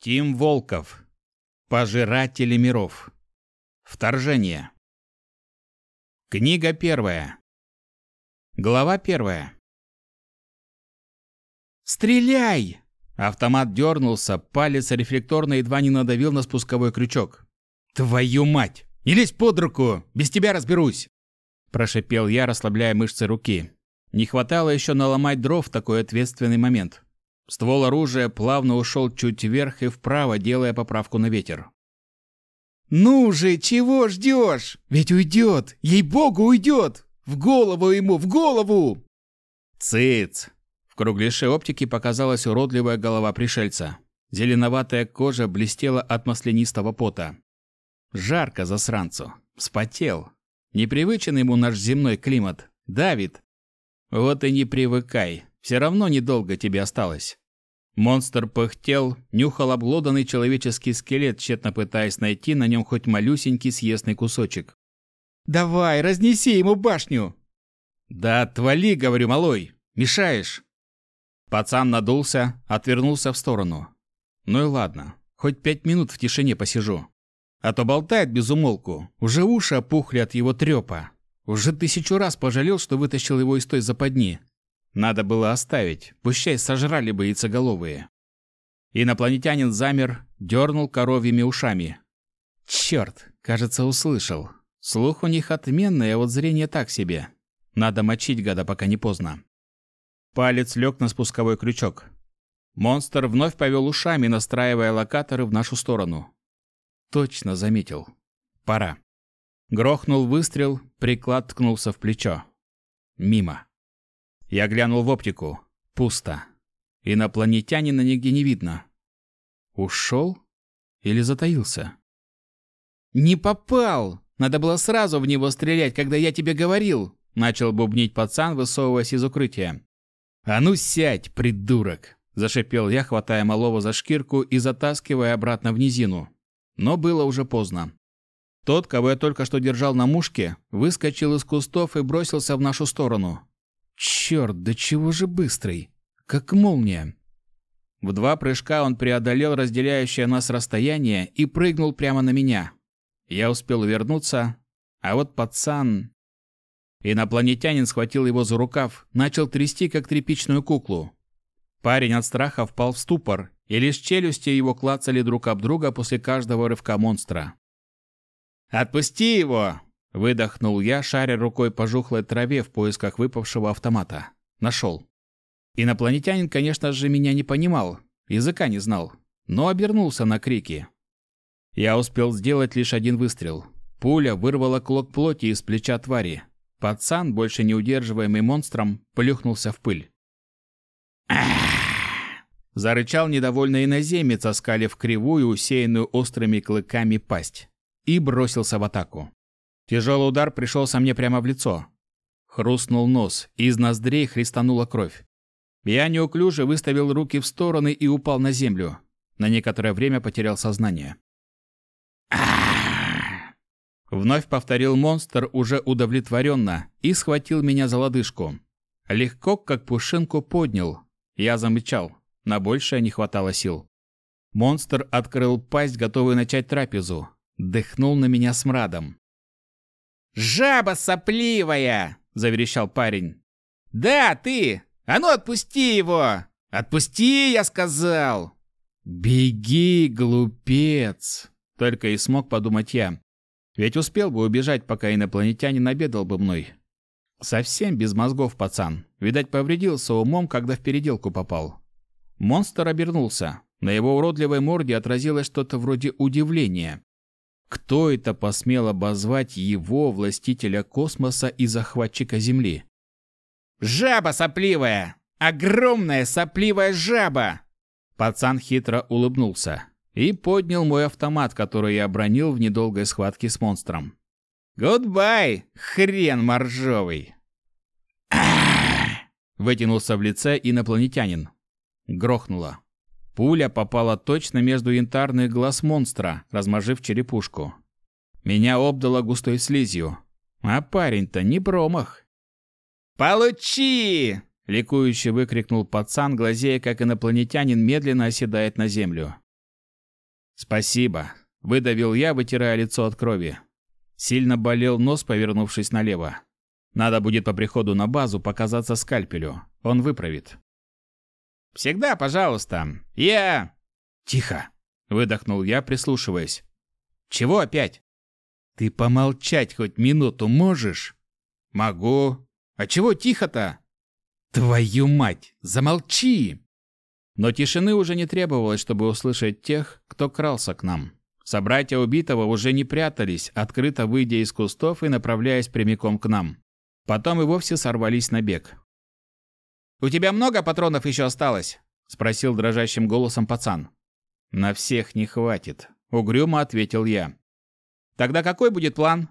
Тим Волков. Пожиратели миров. Вторжение. Книга первая. Глава первая. «Стреляй!» Автомат дернулся, палец рефлекторно едва не надавил на спусковой крючок. «Твою мать! Не лезь под руку! Без тебя разберусь!» Прошипел я, расслабляя мышцы руки. Не хватало еще наломать дров в такой ответственный момент. Ствол оружия плавно ушел чуть вверх и вправо, делая поправку на ветер. «Ну же, чего ждешь? Ведь уйдет! Ей-богу, уйдет! В голову ему, в голову!» «Цыц!» В кругляше оптики показалась уродливая голова пришельца. Зеленоватая кожа блестела от маслянистого пота. Жарко засранцу. Вспотел. Непривычен ему наш земной климат. Давит. Вот и не привыкай. Все равно недолго тебе осталось. Монстр пыхтел, нюхал обглоданный человеческий скелет, тщетно пытаясь найти на нем хоть малюсенький съестный кусочек. «Давай, разнеси ему башню!» «Да отвали, — говорю, малой, — мешаешь!» Пацан надулся, отвернулся в сторону. «Ну и ладно, хоть пять минут в тишине посижу. А то болтает без умолку, уже уши опухли от его трёпа. Уже тысячу раз пожалел, что вытащил его из той западни. Надо было оставить, пущай сожрали бы яйцеголовые. Инопланетянин замер, дернул коровьими ушами. Черт, кажется, услышал. Слух у них отменный, а вот зрение так себе. Надо мочить гада, пока не поздно. Палец лег на спусковой крючок. Монстр вновь повел ушами, настраивая локаторы в нашу сторону. Точно заметил. Пора. Грохнул выстрел, приклад ткнулся в плечо. Мимо. Я глянул в оптику. Пусто. Инопланетянина нигде не видно. Ушел? Или затаился? «Не попал! Надо было сразу в него стрелять, когда я тебе говорил!» Начал бубнить пацан, высовываясь из укрытия. «А ну сядь, придурок!» Зашипел я, хватая малого за шкирку и затаскивая обратно в низину. Но было уже поздно. Тот, кого я только что держал на мушке, выскочил из кустов и бросился в нашу сторону. Черт, да чего же быстрый! Как молния! В два прыжка он преодолел разделяющее нас расстояние и прыгнул прямо на меня. Я успел увернуться, а вот пацан... Инопланетянин схватил его за рукав, начал трясти, как тряпичную куклу. Парень от страха впал в ступор, и лишь челюсти его клацали друг об друга после каждого рывка монстра. «Отпусти его!» Выдохнул я, шаря рукой по жухлой траве в поисках выпавшего автомата. Нашел. Инопланетянин, конечно же, меня не понимал, языка не знал, но обернулся на крики. Я успел сделать лишь один выстрел. Пуля вырвала клок плоти из плеча твари. Пацан, больше не удерживаемый монстром, плюхнулся в пыль. Зарычал недовольный иноземец, оскалив кривую, усеянную острыми клыками пасть, и бросился в атаку. Тяжелый удар пришелся мне прямо в лицо. Хрустнул нос, из ноздрей христанула кровь. Я неуклюже выставил руки в стороны и упал на землю. На некоторое время потерял сознание. Вновь повторил монстр уже удовлетворенно и схватил меня за лодыжку. Легко, как пушинку, поднял. Я замычал. На большее не хватало сил. Монстр открыл пасть, готовый начать трапезу. Дыхнул на меня смрадом. «Жаба сопливая!» – заверещал парень. «Да, ты! А ну отпусти его! Отпусти, я сказал!» «Беги, глупец!» – только и смог подумать я. Ведь успел бы убежать, пока инопланетянин обедал бы мной. Совсем без мозгов пацан. Видать, повредился умом, когда в переделку попал. Монстр обернулся. На его уродливой морде отразилось что-то вроде удивления. Кто это посмел обозвать его, властителя космоса и захватчика Земли? «Жаба сопливая! Огромная сопливая жаба!» Пацан хитро улыбнулся и поднял мой автомат, который я обронил в недолгой схватке с монстром. «Goodbye, хрен моржовый!» Вытянулся в лице инопланетянин. Грохнуло. Пуля попала точно между янтарных глаз монстра, размозжив черепушку. Меня обдало густой слизью. А парень-то не промах. «Получи!» — ликующе выкрикнул пацан, глазея, как инопланетянин медленно оседает на землю. «Спасибо», — выдавил я, вытирая лицо от крови. Сильно болел нос, повернувшись налево. Надо будет по приходу на базу показаться скальпелю. Он выправит. «Всегда, пожалуйста. Я...» «Тихо!» — выдохнул я, прислушиваясь. «Чего опять?» «Ты помолчать хоть минуту можешь?» «Могу. А чего тихо-то?» «Твою мать! Замолчи!» Но тишины уже не требовалось, чтобы услышать тех, кто крался к нам. Собратья убитого уже не прятались, открыто выйдя из кустов и направляясь прямиком к нам. Потом и вовсе сорвались на бег. «У тебя много патронов еще осталось?» – спросил дрожащим голосом пацан. «На всех не хватит», – угрюмо ответил я. «Тогда какой будет план?»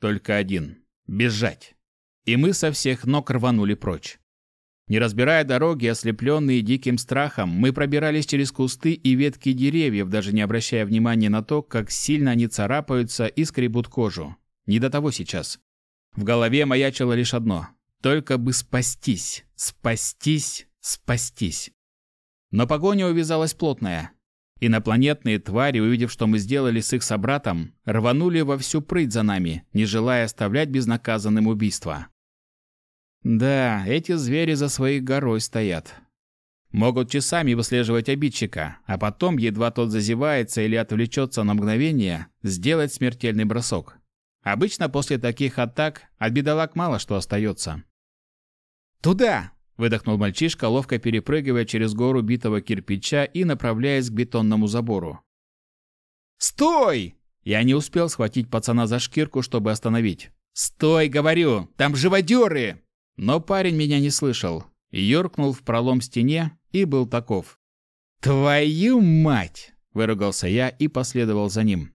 «Только один – бежать». И мы со всех ног рванули прочь. Не разбирая дороги, ослепленные диким страхом, мы пробирались через кусты и ветки деревьев, даже не обращая внимания на то, как сильно они царапаются и скребут кожу. Не до того сейчас. В голове маячило лишь одно. Только бы спастись, спастись, спастись. Но погоня увязалась плотная. Инопланетные твари, увидев, что мы сделали с их собратом, рванули во всю прыть за нами, не желая оставлять безнаказанным убийство. Да, эти звери за своей горой стоят. Могут часами выслеживать обидчика, а потом, едва тот зазевается или отвлечется на мгновение, сделать смертельный бросок. Обычно после таких атак от бедолаг мало что остается. «Туда!» – выдохнул мальчишка, ловко перепрыгивая через гору битого кирпича и направляясь к бетонному забору. «Стой!» Я не успел схватить пацана за шкирку, чтобы остановить. «Стой, говорю! Там живодеры!» Но парень меня не слышал, юркнул в пролом стене и был таков. «Твою мать!» – выругался я и последовал за ним.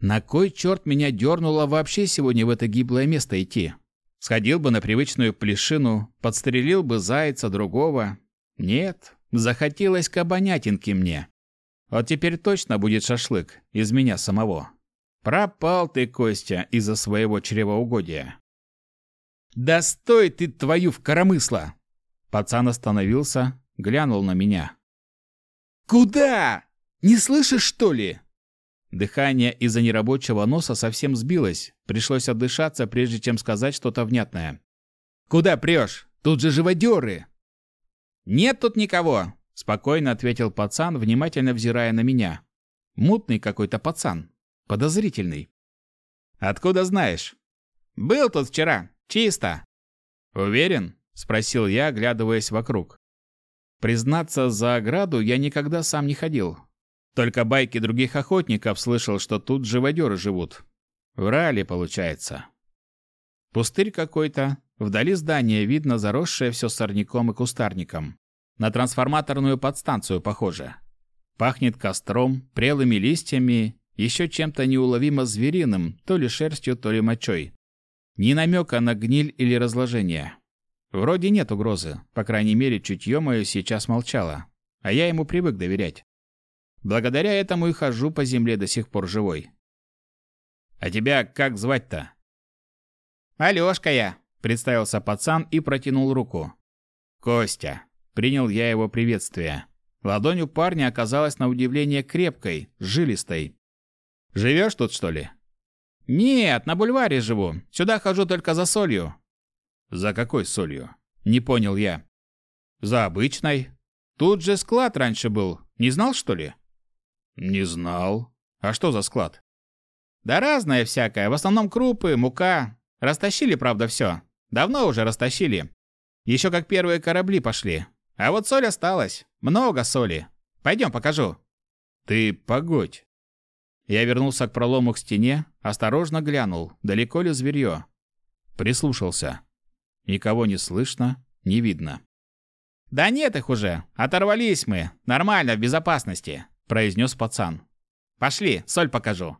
На кой черт меня дернуло вообще сегодня в это гиблое место идти? Сходил бы на привычную плешину, подстрелил бы зайца другого. Нет, захотелось кабанятинки мне. Вот теперь точно будет шашлык из меня самого. Пропал ты, Костя, из-за своего чревоугодия. «Да стой ты твою в коромысло!» Пацан остановился, глянул на меня. «Куда? Не слышишь, что ли?» Дыхание из-за нерабочего носа совсем сбилось. Пришлось отдышаться, прежде чем сказать что-то внятное. «Куда прешь? Тут же живодеры!» «Нет тут никого!» – спокойно ответил пацан, внимательно взирая на меня. «Мутный какой-то пацан. Подозрительный». «Откуда знаешь?» «Был тут вчера. Чисто. Уверен? спросил я, оглядываясь вокруг. Признаться, за ограду я никогда сам не ходил. Только байки других охотников слышал, что тут живодеры живут. Врали, получается. Пустырь какой-то. Вдали здание видно заросшее все сорняком и кустарником. На трансформаторную подстанцию похоже. Пахнет костром, прелыми листьями, еще чем-то неуловимо звериным, то ли шерстью, то ли мочой. Ни намека на гниль или разложение. Вроде нет угрозы, по крайней мере, чутье мое сейчас молчало, а я ему привык доверять. Благодаря этому и хожу по земле до сих пор живой. «А тебя как звать-то?» «Алёшка я», — представился пацан и протянул руку. «Костя», — принял я его приветствие. Ладонь у парня оказалась на удивление крепкой, жилистой. «Живешь тут, что ли?» «Нет, на бульваре живу. Сюда хожу только за солью». «За какой солью?» Не понял я. «За обычной. Тут же склад раньше был. Не знал, что ли?» «Не знал. А что за склад?» «Да разное всякое. В основном крупы, мука. Растащили, правда, все. Давно уже растащили. Еще как первые корабли пошли. А вот соль осталась. Много соли. Пойдем покажу». «Ты погодь. Я вернулся к пролому к стене, осторожно глянул, далеко ли зверье. Прислушался. Никого не слышно, не видно. «Да нет их уже! Оторвались мы! Нормально, в безопасности!» – произнес пацан. «Пошли, соль покажу!»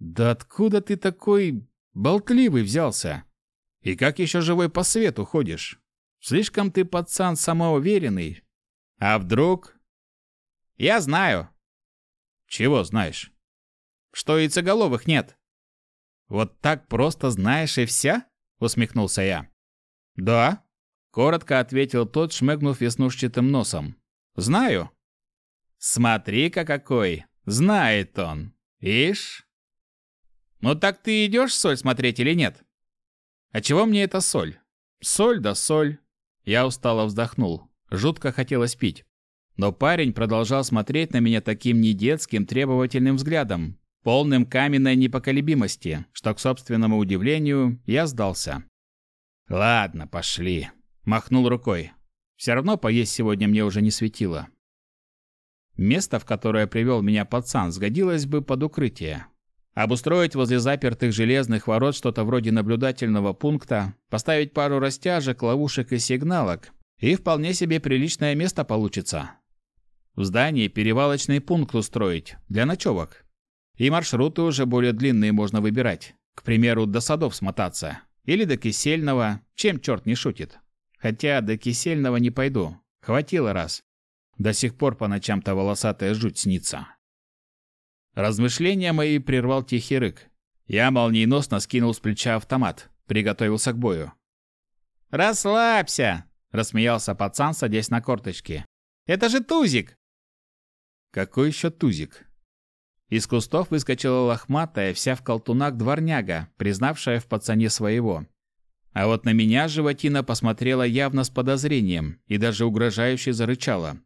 «Да откуда ты такой болтливый взялся? И как еще живой по свету ходишь? Слишком ты, пацан, самоуверенный. А вдруг...» «Я знаю». «Чего знаешь?» что яйцеголовых нет. Вот так просто знаешь и вся? усмехнулся я. Да, коротко ответил тот, шмыгнув веснушчатым носом. Знаю. Смотри-ка какой! Знает он! Ишь!» «Ну так ты идешь соль смотреть или нет?» «А чего мне эта соль?» «Соль да соль!» Я устало вздохнул. Жутко хотелось пить. Но парень продолжал смотреть на меня таким недетским требовательным взглядом, полным каменной непоколебимости, что, к собственному удивлению, я сдался. «Ладно, пошли», — махнул рукой. «Все равно поесть сегодня мне уже не светило». Место, в которое привел меня пацан, сгодилось бы под укрытие. Обустроить возле запертых железных ворот что-то вроде наблюдательного пункта, поставить пару растяжек, ловушек и сигналок, и вполне себе приличное место получится. В здании перевалочный пункт устроить для ночевок. И маршруты уже более длинные можно выбирать. К примеру, до садов смотаться. Или до Кисельного, чем черт не шутит. Хотя до Кисельного не пойду. Хватило раз. До сих пор по ночам-то волосатая жуть снится. Размышления мои прервал тихий рык. Я молниеносно скинул с плеча автомат. Приготовился к бою. «Расслабься!» – рассмеялся пацан, садясь на корточки. «Это же Тузик!» Какой еще тузик? Из кустов выскочила лохматая, вся в колтунах дворняга, признавшая в пацане своего. А вот на меня животина посмотрела явно с подозрением и даже угрожающе зарычала.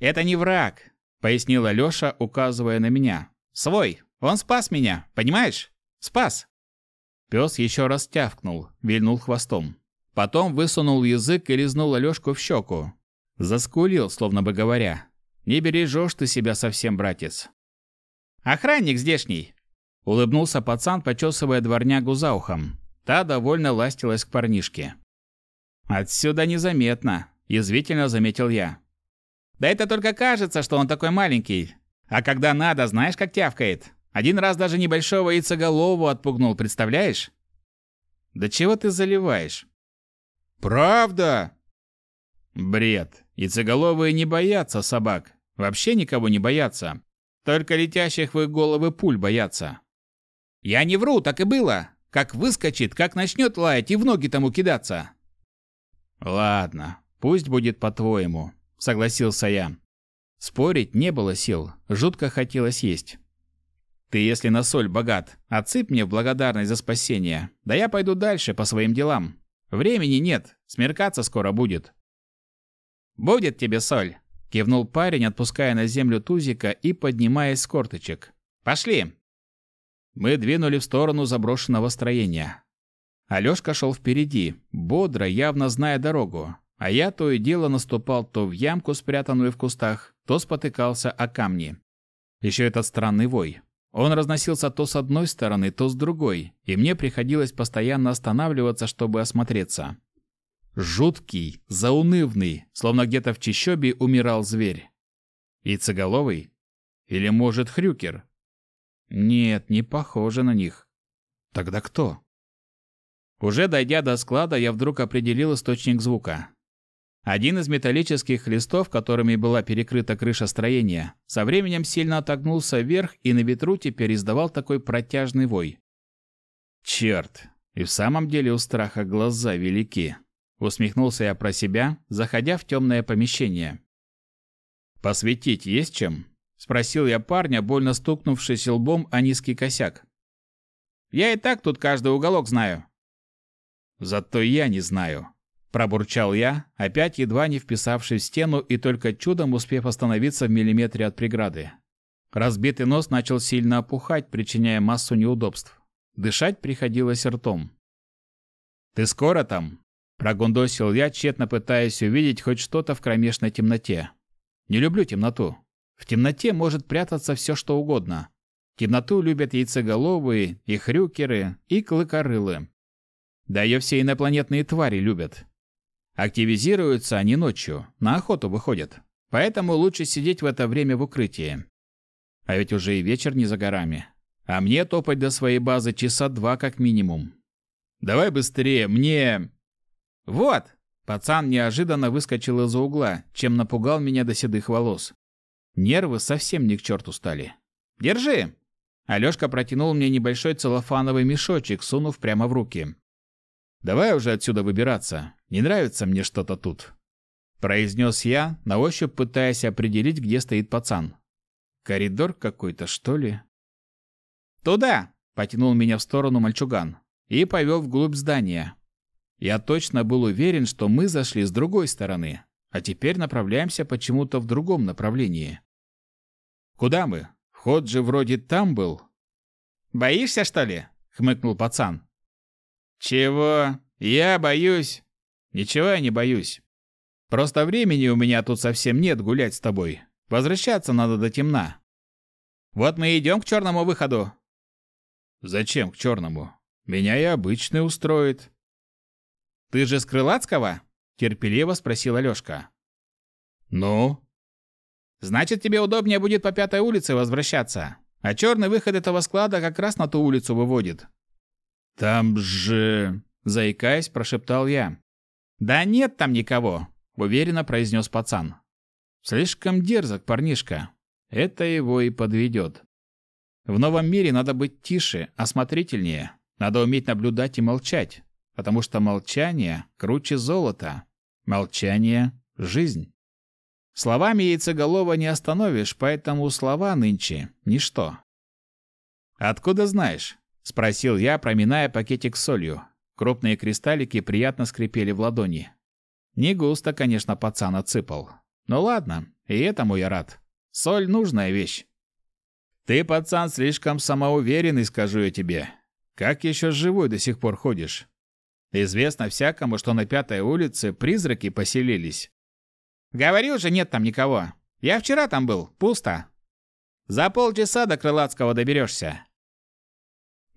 «Это не враг», — пояснила Лёша, указывая на меня. «Свой. Он спас меня, понимаешь? Спас». Пес еще раз тявкнул, вильнул хвостом. Потом высунул язык и лизнул Алёшку в щеку. Заскулил, словно бы говоря. Не бережешь ты себя совсем, братец. Охранник здешний. Улыбнулся пацан, почесывая дворнягу за ухом. Та довольно ластилась к парнишке. Отсюда незаметно, язвительно заметил я. Да это только кажется, что он такой маленький. А когда надо, знаешь, как тявкает. Один раз даже небольшого яйцеголову отпугнул, представляешь? Да чего ты заливаешь? Правда? Бред. Яйцеголовые не боятся собак. Вообще никого не боятся. Только летящих в их головы пуль боятся. Я не вру, так и было. Как выскочит, как начнет лаять и в ноги тому кидаться. Ладно, пусть будет по-твоему, согласился я. Спорить не было сил, жутко хотелось есть. Ты, если на соль богат, отсыпь мне в благодарность за спасение. Да я пойду дальше по своим делам. Времени нет, смеркаться скоро будет. «Будет тебе соль!» – кивнул парень, отпуская на землю тузика и поднимаясь с корточек. «Пошли!» Мы двинули в сторону заброшенного строения. Алёшка шел впереди, бодро, явно зная дорогу, а я то и дело наступал то в ямку, спрятанную в кустах, то спотыкался о камни. Еще этот странный вой. Он разносился то с одной стороны, то с другой, и мне приходилось постоянно останавливаться, чтобы осмотреться. Жуткий, заунывный, словно где-то в чащобе умирал зверь. Яйцеголовый? Или, может, хрюкер? Нет, не похоже на них. Тогда кто? Уже дойдя до склада, я вдруг определил источник звука. Один из металлических листов, которыми была перекрыта крыша строения, со временем сильно отогнулся вверх и на ветру теперь издавал такой протяжный вой. Черт, и в самом деле у страха глаза велики. Усмехнулся я про себя, заходя в темное помещение. «Посветить есть чем?» – спросил я парня, больно стукнувшись лбом о низкий косяк. «Я и так тут каждый уголок знаю». «Зато я не знаю», – пробурчал я, опять едва не вписавшись в стену и только чудом успев остановиться в миллиметре от преграды. Разбитый нос начал сильно опухать, причиняя массу неудобств. Дышать приходилось ртом. «Ты скоро там?» Прогундосил я, тщетно пытаясь увидеть хоть что-то в кромешной темноте. Не люблю темноту. В темноте может прятаться все, что угодно. Темноту любят яйцеголовые, и хрюкеры, и клыкорылы. Да ее все инопланетные твари любят. Активизируются они ночью, на охоту выходят. Поэтому лучше сидеть в это время в укрытии. А ведь уже и вечер не за горами. А мне топать до своей базы часа два как минимум. Давай быстрее, мне... «Вот!» Пацан неожиданно выскочил из-за угла, чем напугал меня до седых волос. Нервы совсем не к черту стали. «Держи!» Алёшка протянул мне небольшой целлофановый мешочек, сунув прямо в руки. «Давай уже отсюда выбираться. Не нравится мне что-то тут». произнес я, на ощупь пытаясь определить, где стоит пацан. Коридор какой-то, что ли? Туда, потянул меня в сторону мальчуган и повел вглубь здания. Я точно был уверен, что мы зашли с другой стороны, а теперь направляемся почему-то в другом направлении. Куда мы? Вход же вроде там был. Боишься, что ли? хмыкнул пацан. Чего? Я боюсь. Ничего я не боюсь. Просто времени у меня тут совсем нет гулять с тобой. Возвращаться надо до темна. Вот мы идем к черному выходу. Зачем к черному? Меня и обычный устроит. Ты же с Крылатского? Терпеливо спросил Алёшка. Ну? Значит, тебе удобнее будет по пятой улице возвращаться. А черный выход этого склада как раз на ту улицу выводит. Там же... Заикаясь, прошептал я. «Да нет там никого», — уверенно произнес пацан. «Слишком дерзок парнишка. Это его и подведет. В новом мире надо быть тише, осмотрительнее. Надо уметь наблюдать и молчать, потому что молчание круче золота. Молчание — жизнь. Словами яйцеголова не остановишь, поэтому слова нынче — ничто. «Откуда знаешь?» — спросил я, проминая пакетик с солью. Крупные кристаллики приятно скрипели в ладони. Не густо, конечно, пацан отсыпал. Но ладно, и этому я рад. Соль — нужная вещь. Ты, пацан, слишком самоуверенный, скажу я тебе. Как еще живой до сих пор ходишь? Известно всякому, что на пятой улице призраки поселились. Говорил же, нет там никого. Я вчера там был, пусто. За полчаса до Крылатского доберешься.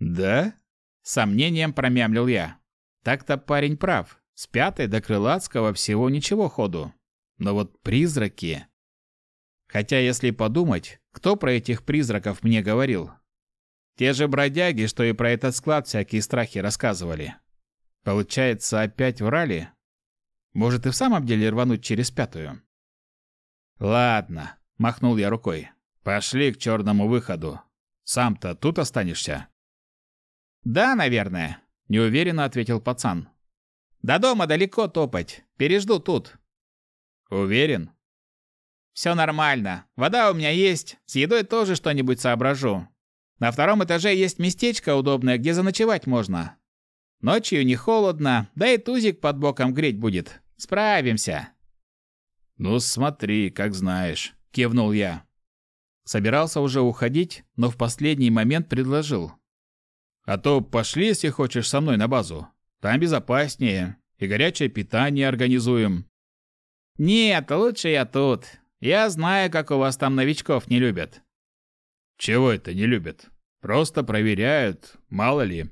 Да? сомнением промямлил я. Так-то парень прав. С пятой до Крылатского всего ничего ходу. Но вот призраки... Хотя, если подумать, кто про этих призраков мне говорил? Те же бродяги, что и про этот склад всякие страхи рассказывали. Получается, опять врали? Может и в самом деле рвануть через пятую? Ладно, махнул я рукой. Пошли к черному выходу. Сам-то тут останешься? «Да, наверное», — неуверенно ответил пацан. «До дома далеко топать. Пережду тут». «Уверен?» «Все нормально. Вода у меня есть. С едой тоже что-нибудь соображу. На втором этаже есть местечко удобное, где заночевать можно. Ночью не холодно, да и тузик под боком греть будет. Справимся». «Ну смотри, как знаешь», — кивнул я. Собирался уже уходить, но в последний момент предложил. А то пошли, если хочешь, со мной на базу. Там безопаснее. И горячее питание организуем. Нет, лучше я тут. Я знаю, как у вас там новичков не любят. Чего это не любят? Просто проверяют, мало ли.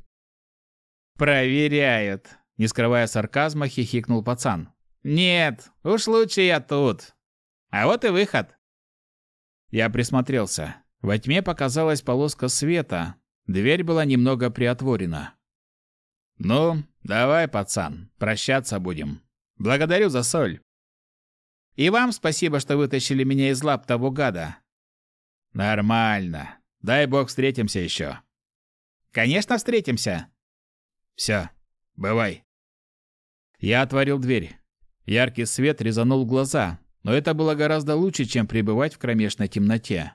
Проверяют. Не скрывая сарказма, хихикнул пацан. Нет, уж лучше я тут. А вот и выход. Я присмотрелся. Во тьме показалась полоска света, Дверь была немного приотворена. «Ну, давай, пацан, прощаться будем. Благодарю за соль». «И вам спасибо, что вытащили меня из лап того гада». «Нормально. Дай бог встретимся еще». «Конечно встретимся». «Все, бывай». Я отворил дверь. Яркий свет резанул глаза, но это было гораздо лучше, чем пребывать в кромешной темноте.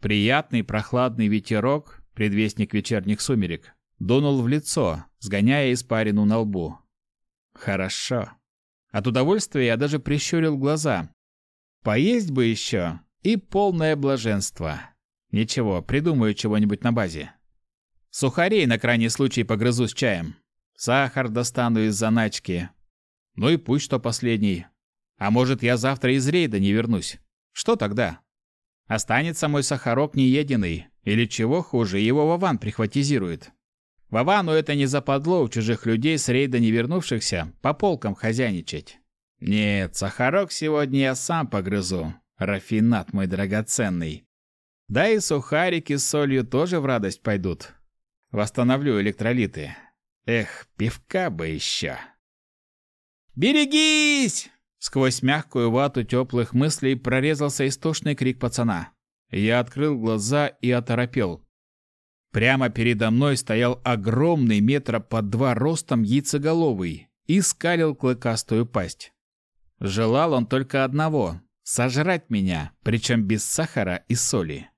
Приятный прохладный ветерок предвестник вечерних сумерек, дунул в лицо, сгоняя испарину на лбу. Хорошо. От удовольствия я даже прищурил глаза. Поесть бы еще и полное блаженство. Ничего, придумаю чего-нибудь на базе. Сухарей на крайний случай погрызу с чаем. Сахар достану из заначки. Ну и пусть что последний. А может, я завтра из рейда не вернусь. Что тогда? Останется мой сахарок нееденный, или чего хуже, его Вован прихватизирует. Вовану это не западло у чужих людей с рейда не вернувшихся по полкам хозяйничать. Нет, сахарок сегодня я сам погрызу. Рафинат мой драгоценный. Да и сухарики с солью тоже в радость пойдут. Восстановлю электролиты. Эх, пивка бы еще. «Берегись!» Сквозь мягкую вату теплых мыслей прорезался истошный крик пацана. Я открыл глаза и оторопел. Прямо передо мной стоял огромный метра под два ростом яйцеголовый и скалил клыкастую пасть. Желал он только одного — сожрать меня, причем без сахара и соли.